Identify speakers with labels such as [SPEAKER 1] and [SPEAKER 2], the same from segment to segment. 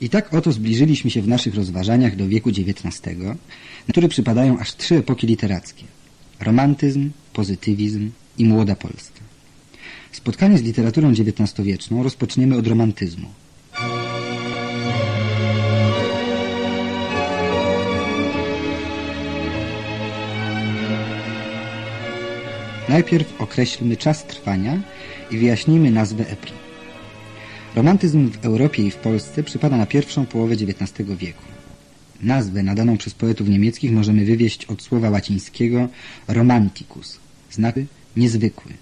[SPEAKER 1] I tak oto zbliżyliśmy się w naszych rozważaniach do wieku XIX, na który przypadają aż trzy epoki literackie. Romantyzm, pozytywizm i młoda Polska. Spotkanie z literaturą XIX-wieczną rozpoczniemy od romantyzmu. Najpierw określmy czas trwania i wyjaśnijmy nazwę epoki. Romantyzm w Europie i w Polsce przypada na pierwszą połowę XIX wieku. Nazwę nadaną przez poetów niemieckich możemy wywieźć od słowa łacińskiego romanticus, znaczy niezwykły.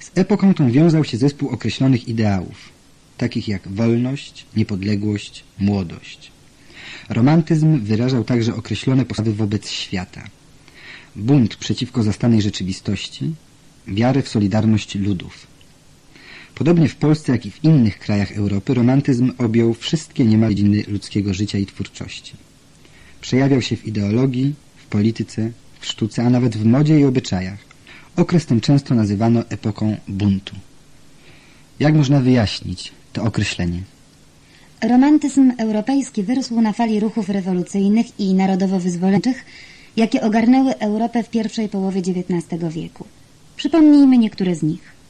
[SPEAKER 1] Z epoką tą wiązał się zespół określonych ideałów, takich jak wolność, niepodległość, młodość. Romantyzm wyrażał także określone postawy wobec świata. Bunt przeciwko zastanej rzeczywistości, wiarę w solidarność ludów. Podobnie w Polsce, jak i w innych krajach Europy romantyzm objął wszystkie niemal dziedziny ludzkiego życia i twórczości. Przejawiał się w ideologii, w polityce, w sztuce, a nawet w modzie i obyczajach. Okres ten często nazywano epoką buntu. Jak można wyjaśnić to określenie?
[SPEAKER 2] Romantyzm europejski wyrósł na fali ruchów rewolucyjnych i narodowo-wyzwoleńczych, jakie ogarnęły Europę w pierwszej połowie XIX wieku. Przypomnijmy niektóre z nich.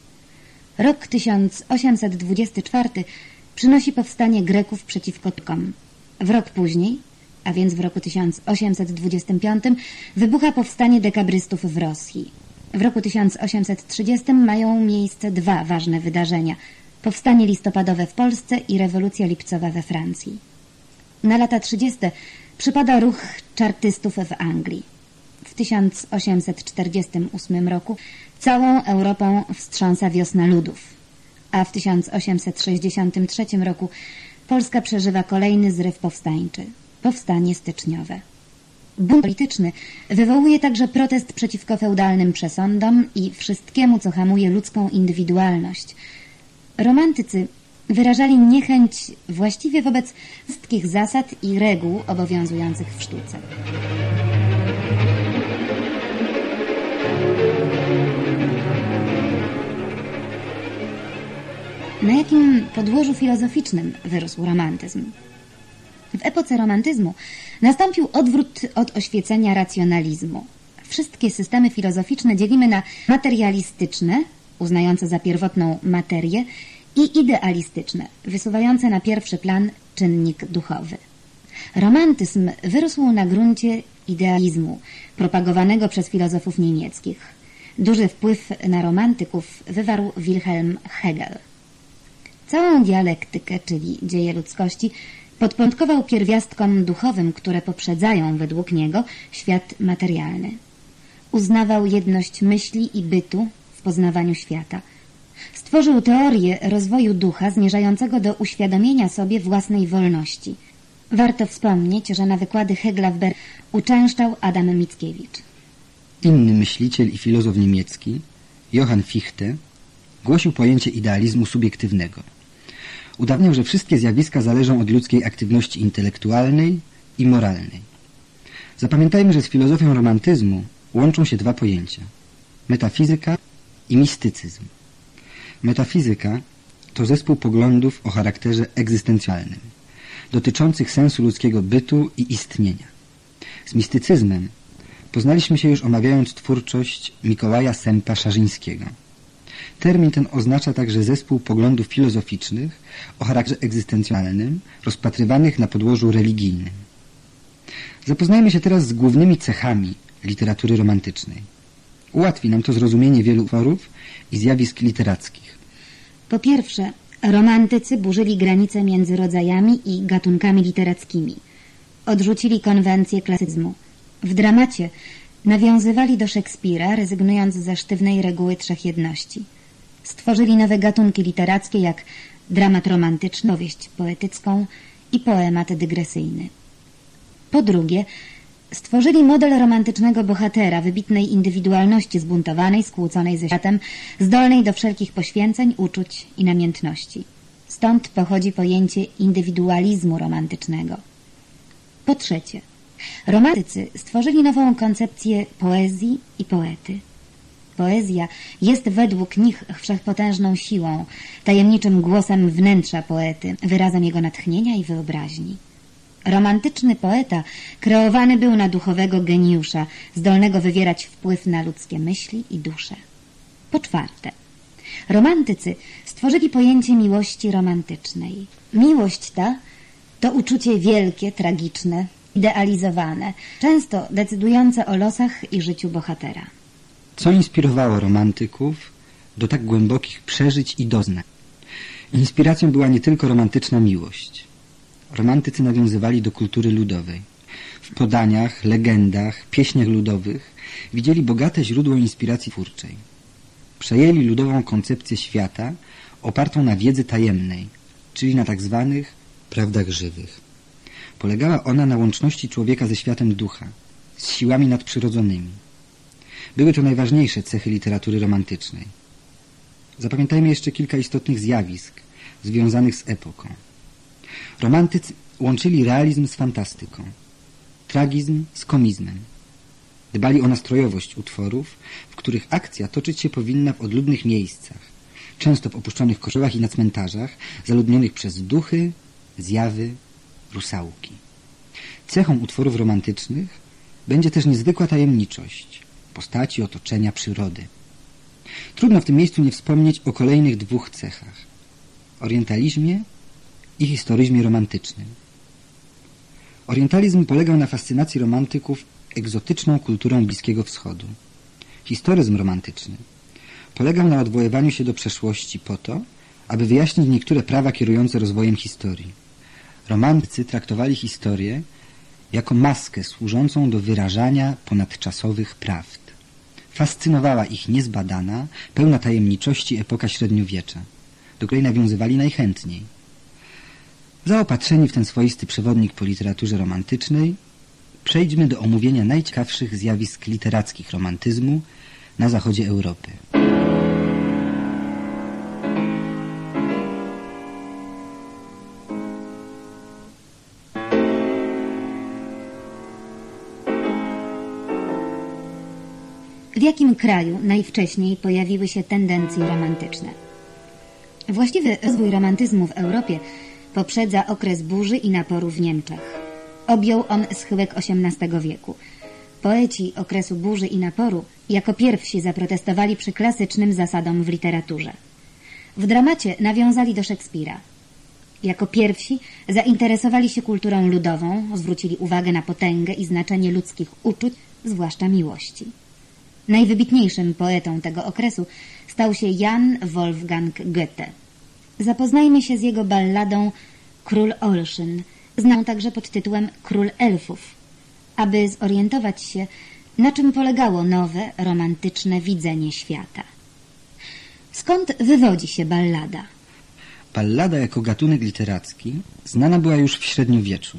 [SPEAKER 2] Rok 1824 przynosi powstanie Greków przeciwko Turkom. W rok później, a więc w roku 1825, wybucha powstanie dekabrystów w Rosji. W roku 1830 mają miejsce dwa ważne wydarzenia. Powstanie listopadowe w Polsce i rewolucja lipcowa we Francji. Na lata 30. przypada ruch czartystów w Anglii. W 1848 roku Całą Europą wstrząsa wiosna ludów, a w 1863 roku Polska przeżywa kolejny zryw powstańczy – powstanie styczniowe. Bunt polityczny wywołuje także protest przeciwko feudalnym przesądom i wszystkiemu, co hamuje ludzką indywidualność. Romantycy wyrażali niechęć właściwie wobec wszystkich zasad i reguł obowiązujących w sztuce. Na jakim podłożu filozoficznym wyrósł romantyzm? W epoce romantyzmu nastąpił odwrót od oświecenia racjonalizmu. Wszystkie systemy filozoficzne dzielimy na materialistyczne, uznające za pierwotną materię, i idealistyczne, wysuwające na pierwszy plan czynnik duchowy. Romantyzm wyrósł na gruncie idealizmu, propagowanego przez filozofów niemieckich. Duży wpływ na romantyków wywarł Wilhelm Hegel. Całą dialektykę, czyli dzieje ludzkości, podporządkował pierwiastkom duchowym, które poprzedzają według niego świat materialny. Uznawał jedność myśli i bytu w poznawaniu świata. Stworzył teorię rozwoju ducha zmierzającego do uświadomienia sobie własnej wolności. Warto wspomnieć, że na wykłady Hegla w Ber uczęszczał Adam Mickiewicz.
[SPEAKER 1] Inny myśliciel i filozof niemiecki, Johann Fichte, głosił pojęcie idealizmu subiektywnego. Udawniał, że wszystkie zjawiska zależą od ludzkiej aktywności intelektualnej i moralnej. Zapamiętajmy, że z filozofią romantyzmu łączą się dwa pojęcia. Metafizyka i mistycyzm. Metafizyka to zespół poglądów o charakterze egzystencjalnym, dotyczących sensu ludzkiego bytu i istnienia. Z mistycyzmem poznaliśmy się już omawiając twórczość Mikołaja Sempa Szarzyńskiego – Termin ten oznacza także zespół poglądów filozoficznych o charakterze egzystencjalnym, rozpatrywanych na podłożu religijnym. Zapoznajmy się teraz z głównymi cechami literatury romantycznej. Ułatwi nam to zrozumienie wielu utworów i zjawisk literackich.
[SPEAKER 2] Po pierwsze, romantycy burzyli granice między rodzajami i gatunkami literackimi. Odrzucili konwencję klasyzmu. W dramacie nawiązywali do Szekspira, rezygnując ze sztywnej reguły trzech jedności – Stworzyli nowe gatunki literackie jak dramat romantyczny, powieść poetycką i poemat dygresyjny. Po drugie, stworzyli model romantycznego bohatera, wybitnej indywidualności zbuntowanej, skłóconej ze światem, zdolnej do wszelkich poświęceń, uczuć i namiętności. Stąd pochodzi pojęcie indywidualizmu romantycznego. Po trzecie, romantycy stworzyli nową koncepcję poezji i poety. Poezja jest według nich wszechpotężną siłą, tajemniczym głosem wnętrza poety, wyrazem jego natchnienia i wyobraźni. Romantyczny poeta kreowany był na duchowego geniusza, zdolnego wywierać wpływ na ludzkie myśli i dusze. Po czwarte, romantycy stworzyli pojęcie miłości romantycznej. Miłość ta to uczucie wielkie, tragiczne, idealizowane, często decydujące o losach i życiu bohatera.
[SPEAKER 1] Co inspirowało romantyków do tak głębokich przeżyć i doznań? Inspiracją była nie tylko romantyczna miłość. Romantycy nawiązywali do kultury ludowej. W podaniach, legendach, pieśniach ludowych widzieli bogate źródło inspiracji twórczej. Przejęli ludową koncepcję świata opartą na wiedzy tajemnej, czyli na tak zwanych prawdach żywych. Polegała ona na łączności człowieka ze światem ducha, z siłami nadprzyrodzonymi. Były to najważniejsze cechy literatury romantycznej. Zapamiętajmy jeszcze kilka istotnych zjawisk związanych z epoką. Romantycy łączyli realizm z fantastyką, tragizm z komizmem. Dbali o nastrojowość utworów, w których akcja toczyć się powinna w odludnych miejscach, często w opuszczonych kościołach i na cmentarzach, zaludnionych przez duchy, zjawy, rusałki. Cechą utworów romantycznych będzie też niezwykła tajemniczość postaci, otoczenia, przyrody. Trudno w tym miejscu nie wspomnieć o kolejnych dwóch cechach orientalizmie i historyzmie romantycznym. Orientalizm polegał na fascynacji romantyków egzotyczną kulturą Bliskiego Wschodu. Historyzm romantyczny polegał na odwoływaniu się do przeszłości po to, aby wyjaśnić niektóre prawa kierujące rozwojem historii. Romantycy traktowali historię jako maskę służącą do wyrażania ponadczasowych prawd. Fascynowała ich niezbadana, pełna tajemniczości epoka średniowiecza, do której nawiązywali najchętniej. Zaopatrzeni w ten swoisty przewodnik po literaturze romantycznej, przejdźmy do omówienia najciekawszych zjawisk literackich romantyzmu na zachodzie Europy.
[SPEAKER 2] Jakim kraju najwcześniej pojawiły się tendencje romantyczne? Właściwy rozwój romantyzmu w Europie poprzedza okres burzy i naporu w Niemczech. Objął on schyłek XVIII wieku. Poeci okresu burzy i naporu jako pierwsi zaprotestowali przy klasycznym zasadom w literaturze. W dramacie nawiązali do Szekspira. Jako pierwsi zainteresowali się kulturą ludową, zwrócili uwagę na potęgę i znaczenie ludzkich uczuć, zwłaszcza miłości. Najwybitniejszym poetą tego okresu stał się Jan Wolfgang Goethe. Zapoznajmy się z jego balladą Król Olszyn, znaną także pod tytułem Król Elfów, aby zorientować się, na czym polegało nowe, romantyczne widzenie świata. Skąd wywodzi się ballada?
[SPEAKER 1] Ballada jako gatunek literacki znana była już w średniowieczu.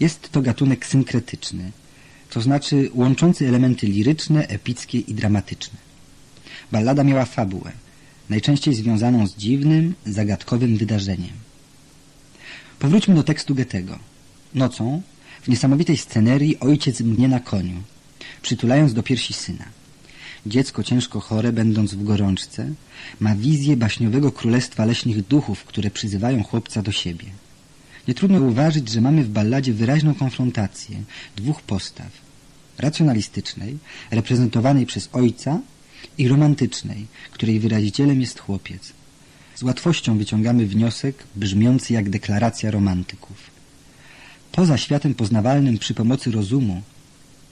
[SPEAKER 1] Jest to gatunek synkretyczny, to znaczy łączący elementy liryczne, epickie i dramatyczne. Ballada miała fabułę, najczęściej związaną z dziwnym, zagadkowym wydarzeniem. Powróćmy do tekstu Goethego. Nocą, w niesamowitej scenerii, ojciec mgnie na koniu, przytulając do piersi syna. Dziecko ciężko chore, będąc w gorączce, ma wizję baśniowego królestwa leśnych duchów, które przyzywają chłopca do siebie. Nie trudno uważać, że mamy w balladzie wyraźną konfrontację dwóch postaw. Racjonalistycznej, reprezentowanej przez ojca i romantycznej, której wyrazicielem jest chłopiec. Z łatwością wyciągamy wniosek brzmiący jak deklaracja romantyków. Poza światem poznawalnym przy pomocy rozumu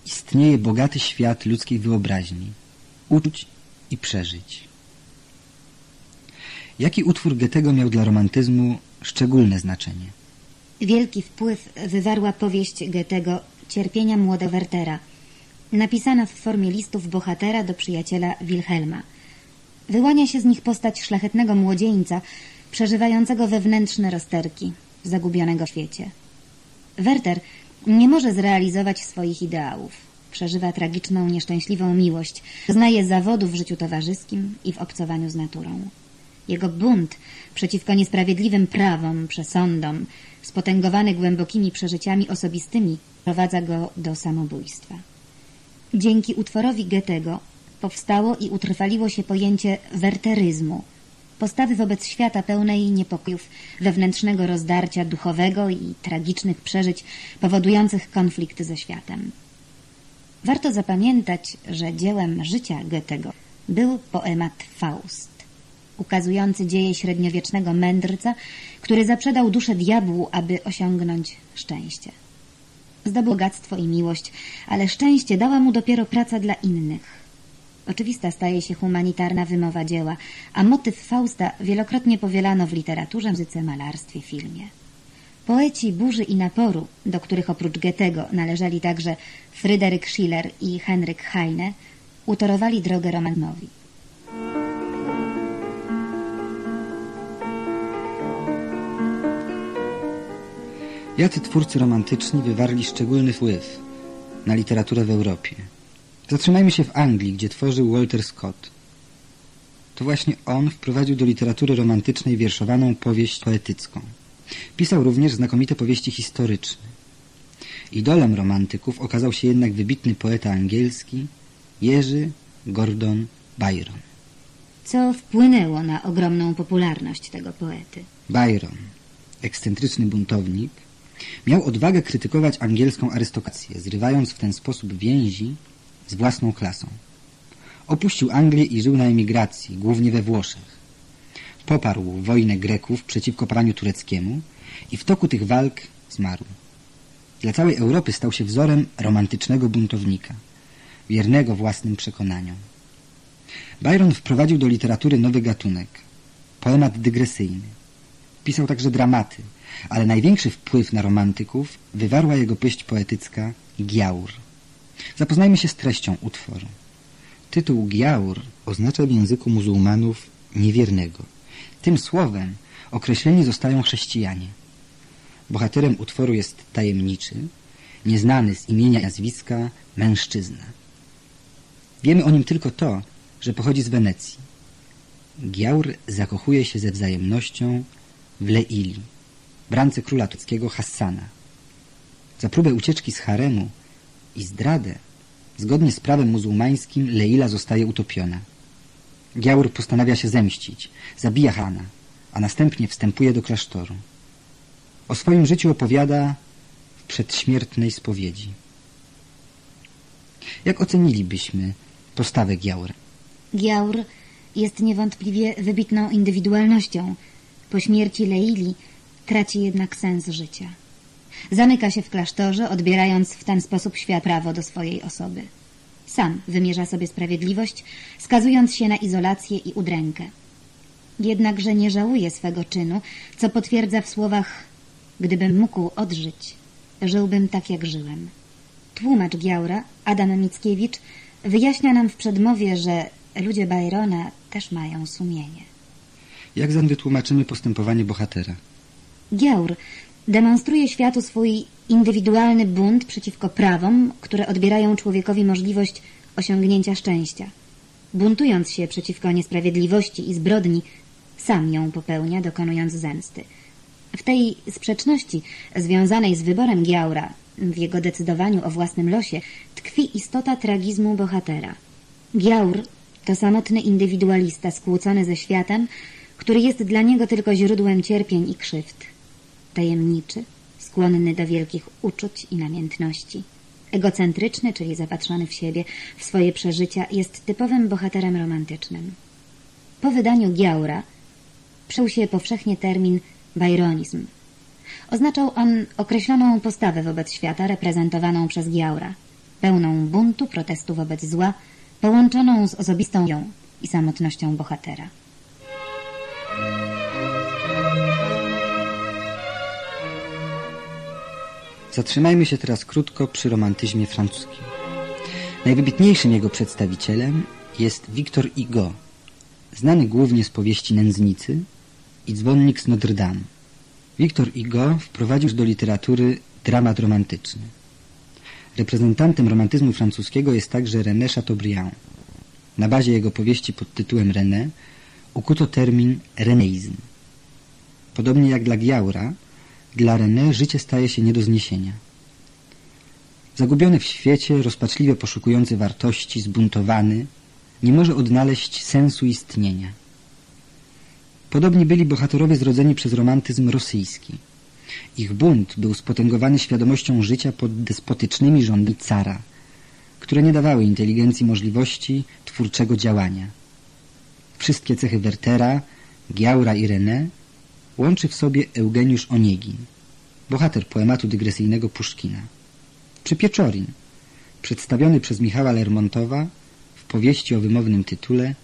[SPEAKER 1] istnieje bogaty świat ludzkiej wyobraźni, uczuć i przeżyć. Jaki utwór Goethego miał dla romantyzmu szczególne znaczenie?
[SPEAKER 2] Wielki wpływ wywarła powieść Goethego Cierpienia młodego Wertera, napisana w formie listów bohatera do przyjaciela Wilhelma. Wyłania się z nich postać szlachetnego młodzieńca, przeżywającego wewnętrzne rozterki, zagubionego świecie. Werter nie może zrealizować swoich ideałów. Przeżywa tragiczną, nieszczęśliwą miłość, znaje zawodu w życiu towarzyskim i w obcowaniu z naturą. Jego bunt przeciwko niesprawiedliwym prawom, przesądom, spotęgowany głębokimi przeżyciami osobistymi, prowadza go do samobójstwa. Dzięki utworowi Goethego powstało i utrwaliło się pojęcie werteryzmu, postawy wobec świata pełnej niepokojów, wewnętrznego rozdarcia duchowego i tragicznych przeżyć powodujących konflikt ze światem. Warto zapamiętać, że dziełem życia Goethego był poemat Faust, ukazujący dzieje średniowiecznego mędrca, który zaprzedał duszę diabłu, aby osiągnąć szczęście. Zdobył bogactwo i miłość, ale szczęście dała mu dopiero praca dla innych. Oczywista staje się humanitarna wymowa dzieła, a motyw Fausta wielokrotnie powielano w literaturze, muzyce, malarstwie, filmie. Poeci burzy i naporu, do których oprócz Goethego należeli także Fryderyk Schiller i Henryk Heine, utorowali drogę romanowi.
[SPEAKER 1] Jacy twórcy romantyczni wywarli szczególny wpływ na literaturę w Europie. Zatrzymajmy się w Anglii, gdzie tworzył Walter Scott. To właśnie on wprowadził do literatury romantycznej wierszowaną powieść poetycką. Pisał również znakomite powieści historyczne. Idolem romantyków okazał się jednak wybitny poeta angielski Jerzy Gordon Byron.
[SPEAKER 2] Co wpłynęło na ogromną popularność tego poety?
[SPEAKER 1] Byron, ekscentryczny buntownik, miał odwagę krytykować angielską arystokrację, zrywając w ten sposób więzi z własną klasą. Opuścił Anglię i żył na emigracji, głównie we Włoszech. Poparł wojnę Greków przeciwko praniu tureckiemu i w toku tych walk zmarł. Dla całej Europy stał się wzorem romantycznego buntownika, wiernego własnym przekonaniom. Byron wprowadził do literatury nowy gatunek, poemat dygresyjny. Pisał także dramaty, ale największy wpływ na romantyków wywarła jego pieść poetycka Giaur. Zapoznajmy się z treścią utworu. Tytuł Giaur oznacza w języku muzułmanów niewiernego. Tym słowem określeni zostają chrześcijanie. Bohaterem utworu jest tajemniczy, nieznany z imienia i nazwiska mężczyzna. Wiemy o nim tylko to, że pochodzi z Wenecji. Giaur zakochuje się ze wzajemnością w Leili, bramce króla tureckiego Hassana. Za próbę ucieczki z haremu i zdradę, zgodnie z prawem muzułmańskim, Leila zostaje utopiona. Giaur postanawia się zemścić, zabija Hana, a następnie wstępuje do klasztoru. O swoim życiu opowiada w przedśmiertnej spowiedzi. Jak ocenilibyśmy postawę Giaura?
[SPEAKER 2] Giaur jest niewątpliwie wybitną indywidualnością. Po śmierci Leili traci jednak sens życia. Zamyka się w klasztorze, odbierając w ten sposób świat prawo do swojej osoby. Sam wymierza sobie sprawiedliwość, skazując się na izolację i udrękę. Jednakże nie żałuje swego czynu, co potwierdza w słowach Gdybym mógł odżyć, żyłbym tak, jak żyłem. Tłumacz Giaura, Adam Mickiewicz, wyjaśnia nam w przedmowie, że ludzie Byrona też mają sumienie.
[SPEAKER 1] Jak zatem wytłumaczymy postępowanie bohatera?
[SPEAKER 2] Giaur demonstruje światu swój indywidualny bunt przeciwko prawom, które odbierają człowiekowi możliwość osiągnięcia szczęścia. Buntując się przeciwko niesprawiedliwości i zbrodni, sam ją popełnia, dokonując zemsty. W tej sprzeczności związanej z wyborem Giaura, w jego decydowaniu o własnym losie, tkwi istota tragizmu bohatera. Giaur to samotny indywidualista skłócony ze światem, który jest dla niego tylko źródłem cierpień i krzywd. Tajemniczy, skłonny do wielkich uczuć i namiętności. Egocentryczny, czyli zapatrzony w siebie, w swoje przeżycia, jest typowym bohaterem romantycznym. Po wydaniu Giaura przeł się powszechnie termin Byronizm. Oznaczał on określoną postawę wobec świata reprezentowaną przez Giaura, pełną buntu, protestu wobec zła, połączoną z osobistą ją i samotnością bohatera.
[SPEAKER 1] Zatrzymajmy się teraz krótko przy romantyzmie francuskim. Najwybitniejszym jego przedstawicielem jest Victor Hugo, znany głównie z powieści Nędznicy i Dzwonnik z Notre Dame. Victor Hugo wprowadził do literatury dramat romantyczny. Reprezentantem romantyzmu francuskiego jest także René Chateaubriand. Na bazie jego powieści pod tytułem René ukuto termin reneizm. Podobnie jak dla Giaura, dla René życie staje się nie do zniesienia. Zagubiony w świecie, rozpaczliwie poszukujący wartości, zbuntowany, nie może odnaleźć sensu istnienia. Podobnie byli bohaterowie zrodzeni przez romantyzm rosyjski. Ich bunt był spotęgowany świadomością życia pod despotycznymi rządy cara, które nie dawały inteligencji możliwości twórczego działania. Wszystkie cechy Wertera, Giaura i René łączy w sobie Eugeniusz Oniegin, bohater poematu dygresyjnego Puszkina. Czy Pieczorin, przedstawiony przez Michała Lermontowa w powieści o wymownym tytule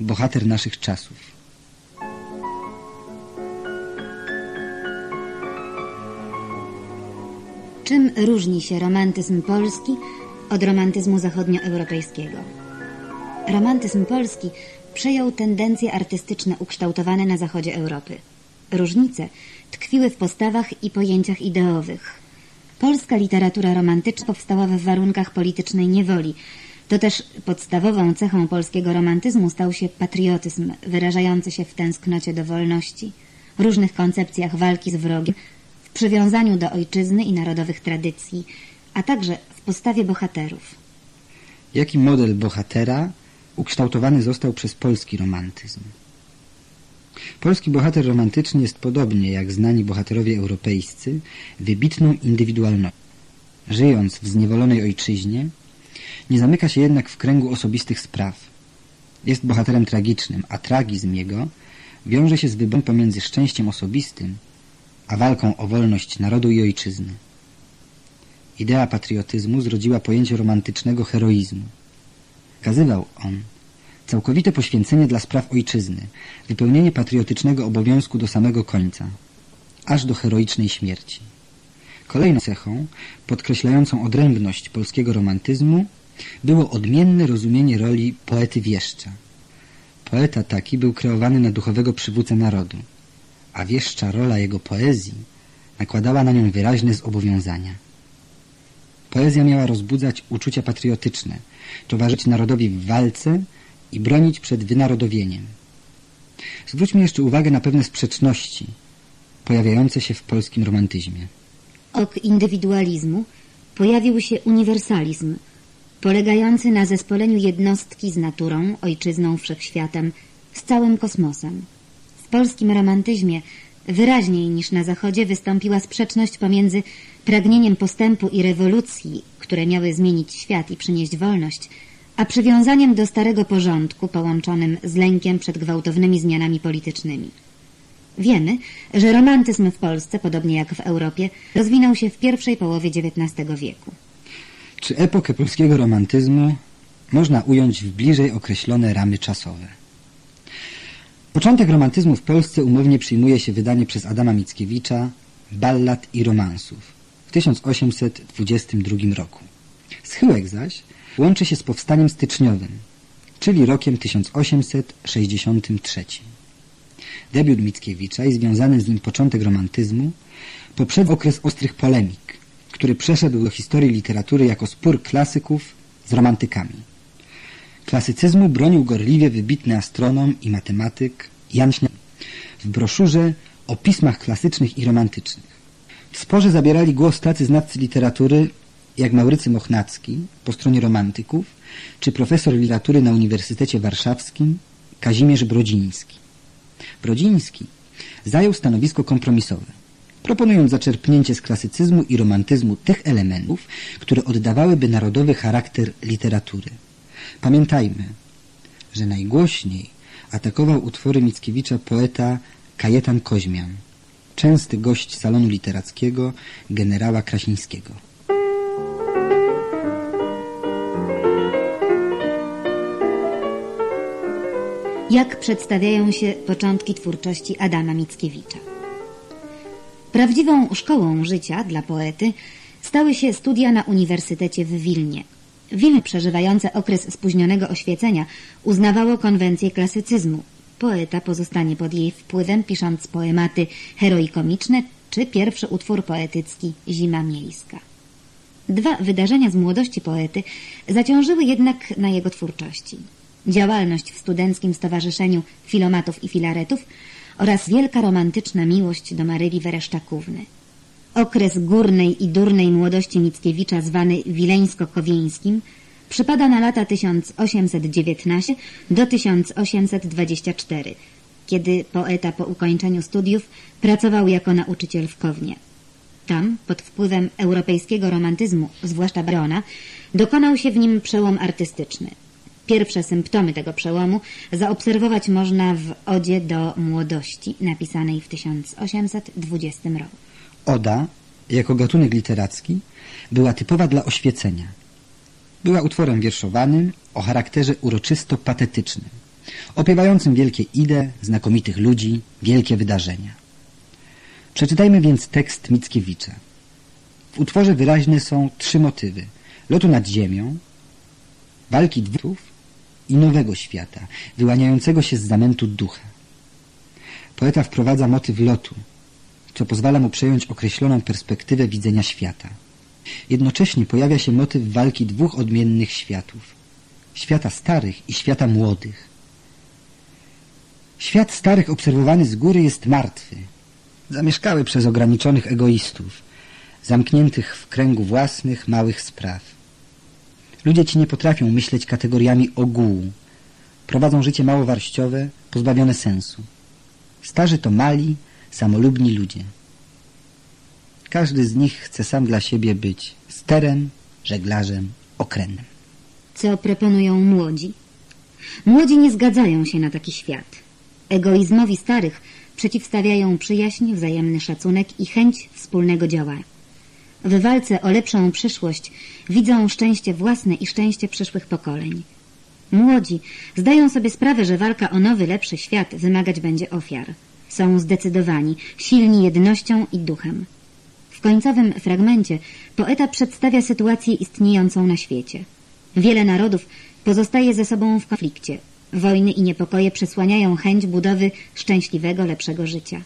[SPEAKER 1] Bohater naszych czasów.
[SPEAKER 2] Czym różni się romantyzm polski od romantyzmu zachodnioeuropejskiego? Romantyzm polski przejął tendencje artystyczne ukształtowane na zachodzie Europy. Różnice tkwiły w postawach i pojęciach ideowych. Polska literatura romantyczna powstała w warunkach politycznej niewoli. To też podstawową cechą polskiego romantyzmu stał się patriotyzm, wyrażający się w tęsknocie do wolności, różnych koncepcjach walki z wrogiem, w przywiązaniu do ojczyzny i narodowych tradycji, a także w postawie bohaterów.
[SPEAKER 1] Jaki model bohatera ukształtowany został przez polski romantyzm? Polski bohater romantyczny jest podobnie jak znani bohaterowie europejscy wybitną indywidualnością. Żyjąc w zniewolonej ojczyźnie, nie zamyka się jednak w kręgu osobistych spraw. Jest bohaterem tragicznym, a tragizm jego wiąże się z wyborem pomiędzy szczęściem osobistym a walką o wolność narodu i ojczyzny. Idea patriotyzmu zrodziła pojęcie romantycznego heroizmu. Kazywał on całkowite poświęcenie dla spraw ojczyzny, wypełnienie patriotycznego obowiązku do samego końca, aż do heroicznej śmierci. Kolejną cechą, podkreślającą odrębność polskiego romantyzmu, było odmienne rozumienie roli poety wieszcza. Poeta taki był kreowany na duchowego przywódcę narodu, a wieszcza rola jego poezji nakładała na nią wyraźne zobowiązania. Poezja miała rozbudzać uczucia patriotyczne, towarzyszyć narodowi w walce i bronić przed wynarodowieniem. Zwróćmy jeszcze uwagę na pewne sprzeczności pojawiające się w polskim romantyzmie.
[SPEAKER 2] Ok indywidualizmu pojawił się uniwersalizm, polegający na zespoleniu jednostki z naturą, ojczyzną, wszechświatem, z całym kosmosem. W polskim romantyzmie wyraźniej niż na Zachodzie wystąpiła sprzeczność pomiędzy pragnieniem postępu i rewolucji, które miały zmienić świat i przynieść wolność, a przywiązaniem do starego porządku połączonym z lękiem przed gwałtownymi zmianami politycznymi. Wiemy, że romantyzm w Polsce, podobnie jak w Europie, rozwinął się w pierwszej połowie XIX wieku.
[SPEAKER 1] Czy epokę polskiego romantyzmu można ująć w bliżej określone ramy czasowe? Początek romantyzmu w Polsce umownie przyjmuje się wydanie przez Adama Mickiewicza Ballad i romansów w 1822 roku. Schyłek zaś łączy się z powstaniem styczniowym, czyli rokiem 1863. Debiut Mickiewicza i związany z nim początek romantyzmu poprzedł okres ostrych polemik, który przeszedł do historii literatury jako spór klasyków z romantykami. Klasycyzmu bronił gorliwie wybitny astronom i matematyk Jan Śniad w broszurze o pismach klasycznych i romantycznych. W sporze zabierali głos tacy znawcy literatury jak Maurycy Mochnacki po stronie romantyków, czy profesor literatury na Uniwersytecie Warszawskim Kazimierz Brodziński. Brodziński zajął stanowisko kompromisowe, proponując zaczerpnięcie z klasycyzmu i romantyzmu tych elementów, które oddawałyby narodowy charakter literatury. Pamiętajmy, że najgłośniej atakował utwory Mickiewicza poeta Kajetan Koźmian, częsty gość salonu literackiego generała Krasińskiego.
[SPEAKER 2] Jak przedstawiają się początki twórczości Adama Mickiewicza. Prawdziwą szkołą życia dla poety stały się studia na Uniwersytecie w Wilnie. Wilno przeżywające okres spóźnionego oświecenia uznawało konwencję klasycyzmu. Poeta pozostanie pod jej wpływem, pisząc poematy heroikomiczne czy pierwszy utwór poetycki Zima Miejska. Dwa wydarzenia z młodości poety zaciążyły jednak na jego twórczości działalność w studenckim stowarzyszeniu filomatów i filaretów oraz wielka romantyczna miłość do Maryli Wereszczakówny. Okres górnej i durnej młodości Mickiewicza zwany Wileńsko-Kowieńskim przypada na lata 1819 do 1824, kiedy poeta po ukończeniu studiów pracował jako nauczyciel w Kownie. Tam, pod wpływem europejskiego romantyzmu, zwłaszcza Barona, dokonał się w nim przełom artystyczny. Pierwsze symptomy tego przełomu zaobserwować można w Odzie do młodości, napisanej w 1820 roku.
[SPEAKER 1] Oda, jako gatunek literacki, była typowa dla oświecenia. Była utworem wierszowanym o charakterze uroczysto-patetycznym, opiewającym wielkie idee, znakomitych ludzi, wielkie wydarzenia. Przeczytajmy więc tekst Mickiewicza. W utworze wyraźne są trzy motywy. Lotu nad ziemią, walki dwóch i nowego świata, wyłaniającego się z zamętu ducha. Poeta wprowadza motyw lotu, co pozwala mu przejąć określoną perspektywę widzenia świata. Jednocześnie pojawia się motyw walki dwóch odmiennych światów. Świata starych i świata młodych. Świat starych obserwowany z góry jest martwy, zamieszkały przez ograniczonych egoistów, zamkniętych w kręgu własnych małych spraw. Ludzie ci nie potrafią myśleć kategoriami ogółu. Prowadzą życie małowarściowe, pozbawione sensu. Starzy to mali, samolubni ludzie. Każdy z nich chce sam dla siebie być sterem, żeglarzem, okrętem.
[SPEAKER 2] Co proponują młodzi? Młodzi nie zgadzają się na taki świat. Egoizmowi starych przeciwstawiają przyjaźń, wzajemny szacunek i chęć wspólnego działania. W walce o lepszą przyszłość widzą szczęście własne i szczęście przyszłych pokoleń. Młodzi zdają sobie sprawę, że walka o nowy, lepszy świat wymagać będzie ofiar. Są zdecydowani, silni jednością i duchem. W końcowym fragmencie poeta przedstawia sytuację istniejącą na świecie. Wiele narodów pozostaje ze sobą w konflikcie. Wojny i niepokoje przesłaniają chęć budowy szczęśliwego, lepszego życia.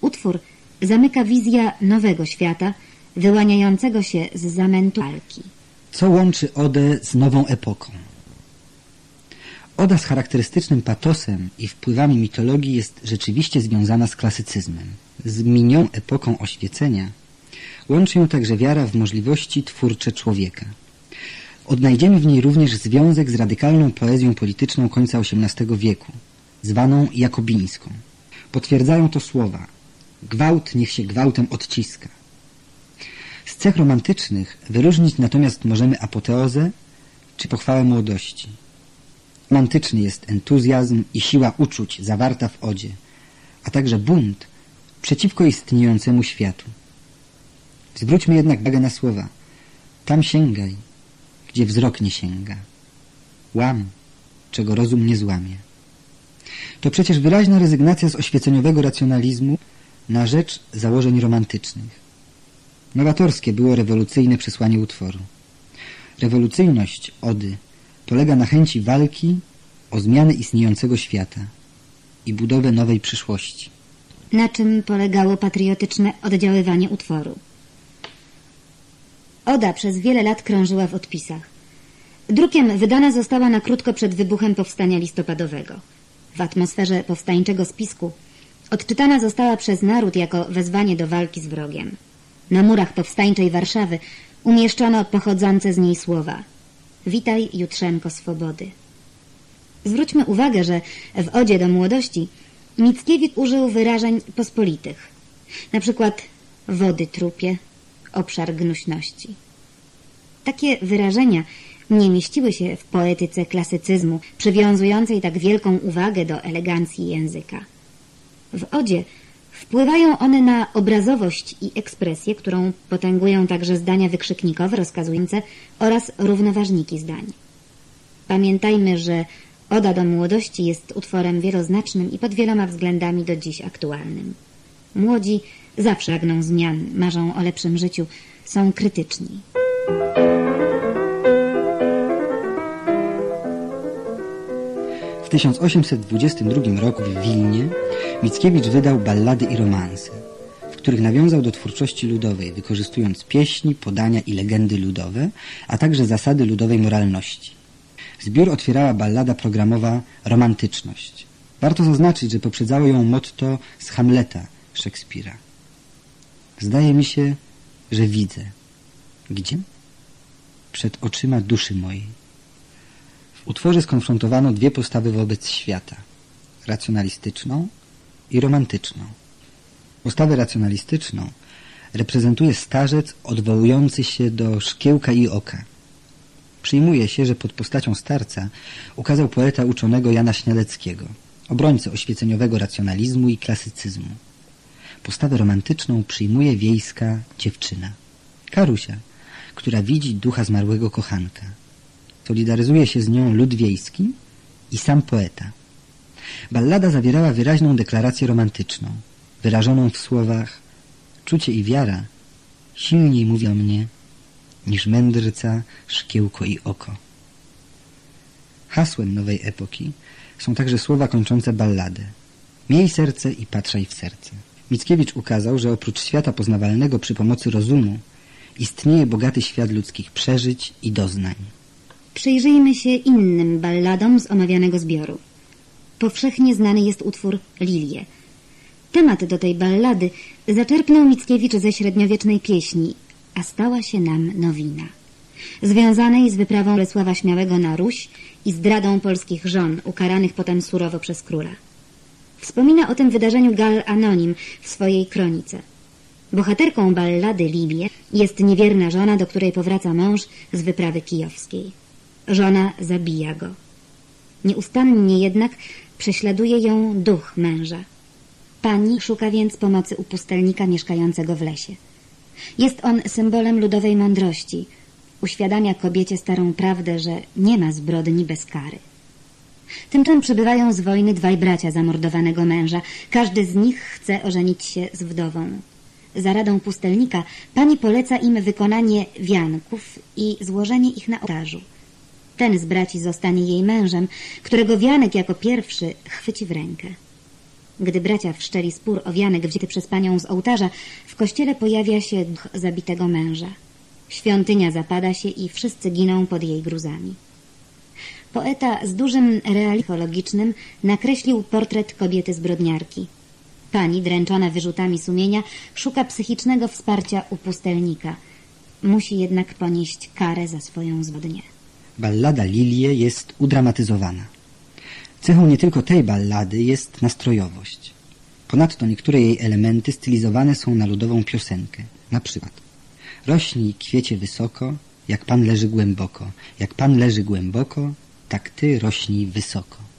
[SPEAKER 2] Utwór zamyka wizja nowego świata, wyłaniającego się z zamętu walki.
[SPEAKER 1] Co łączy Odę z nową epoką? Oda z charakterystycznym patosem i wpływami mitologii jest rzeczywiście związana z klasycyzmem. Z minią epoką oświecenia łączy ją także wiara w możliwości twórcze człowieka. Odnajdziemy w niej również związek z radykalną poezją polityczną końca XVIII wieku, zwaną jakobińską. Potwierdzają to słowa Gwałt niech się gwałtem odciska. Cech romantycznych wyróżnić natomiast możemy apoteozę czy pochwałę młodości. Romantyczny jest entuzjazm i siła uczuć zawarta w odzie, a także bunt przeciwko istniejącemu światu. Zwróćmy jednak uwagę na słowa. Tam sięgaj, gdzie wzrok nie sięga. Łam, czego rozum nie złamie. To przecież wyraźna rezygnacja z oświeceniowego racjonalizmu na rzecz założeń romantycznych. Nowatorskie było rewolucyjne przesłanie utworu. Rewolucyjność Ody polega na chęci walki o zmianę istniejącego świata i budowę nowej przyszłości.
[SPEAKER 2] Na czym polegało patriotyczne oddziaływanie utworu? Oda przez wiele lat krążyła w odpisach. Drukiem wydana została na krótko przed wybuchem powstania listopadowego. W atmosferze powstańczego spisku odczytana została przez naród jako wezwanie do walki z wrogiem. Na murach powstańczej Warszawy umieszczono pochodzące z niej słowa Witaj, Jutrzenko swobody. Zwróćmy uwagę, że w Odzie do młodości Mickiewicz użył wyrażeń pospolitych. Na przykład wody trupie, obszar gnuśności. Takie wyrażenia nie mieściły się w poetyce klasycyzmu, przywiązującej tak wielką uwagę do elegancji języka. W Odzie wpływają one na obrazowość i ekspresję, którą potęgują także zdania wykrzyknikowe rozkazujące oraz równoważniki zdań. Pamiętajmy, że Oda do młodości jest utworem wieloznacznym i pod wieloma względami do dziś aktualnym. Młodzi zawsze pragną zmian, marzą o lepszym życiu, są krytyczni.
[SPEAKER 1] W 1822 roku w Wilnie Mickiewicz wydał ballady i romanse, w których nawiązał do twórczości ludowej, wykorzystując pieśni, podania i legendy ludowe, a także zasady ludowej moralności. Zbiór otwierała ballada programowa Romantyczność. Warto zaznaczyć, że poprzedzało ją motto z Hamleta Szekspira. Zdaje mi się, że widzę. Gdzie? przed oczyma duszy mojej. W utworze skonfrontowano dwie postawy wobec świata. Racjonalistyczną i romantyczną. Postawę racjonalistyczną reprezentuje starzec odwołujący się do szkiełka i oka. Przyjmuje się, że pod postacią starca ukazał poeta uczonego Jana Śniadeckiego, obrońcę oświeceniowego racjonalizmu i klasycyzmu. Postawę romantyczną przyjmuje wiejska dziewczyna, Karusia, która widzi ducha zmarłego kochanka. Solidaryzuje się z nią lud wiejski i sam poeta. Ballada zawierała wyraźną deklarację romantyczną, wyrażoną w słowach Czucie i wiara silniej mówią mnie niż mędrca, szkiełko i oko. Hasłem nowej epoki są także słowa kończące balladę. Miej serce i patrzaj w serce. Mickiewicz ukazał, że oprócz świata poznawalnego przy pomocy rozumu istnieje bogaty świat ludzkich przeżyć i doznań.
[SPEAKER 2] Przyjrzyjmy się innym balladom z omawianego zbioru. Powszechnie znany jest utwór Lilie. Temat do tej ballady zaczerpnął Mickiewicz ze średniowiecznej pieśni, a stała się nam nowina. Związanej z wyprawą Lesława Śmiałego na Ruś i zdradą polskich żon, ukaranych potem surowo przez króla. Wspomina o tym wydarzeniu Gal Anonim w swojej kronice. Bohaterką ballady Lilie jest niewierna żona, do której powraca mąż z wyprawy kijowskiej. Żona zabija go. Nieustannie jednak prześladuje ją duch męża. Pani szuka więc pomocy u pustelnika mieszkającego w lesie. Jest on symbolem ludowej mądrości. Uświadamia kobiecie starą prawdę, że nie ma zbrodni bez kary. Tymczasem przybywają z wojny dwaj bracia zamordowanego męża. Każdy z nich chce ożenić się z wdową. Za radą pustelnika pani poleca im wykonanie wianków i złożenie ich na ołtarzu. Ten z braci zostanie jej mężem, którego wianek jako pierwszy chwyci w rękę. Gdy bracia wszczeli spór o wianek wzięty przez panią z ołtarza, w kościele pojawia się duch zabitego męża. Świątynia zapada się i wszyscy giną pod jej gruzami. Poeta z dużym realizmem nakreślił portret kobiety zbrodniarki. Pani, dręczona wyrzutami sumienia, szuka psychicznego wsparcia u pustelnika. Musi jednak ponieść karę za swoją zbrodnię.
[SPEAKER 1] Ballada Lilie jest udramatyzowana. Cechą nie tylko tej ballady jest nastrojowość. Ponadto niektóre jej elementy stylizowane są na ludową piosenkę. Na przykład Rośnij kwiecie wysoko, jak pan leży głęboko. Jak pan leży głęboko, tak ty rośnij wysoko.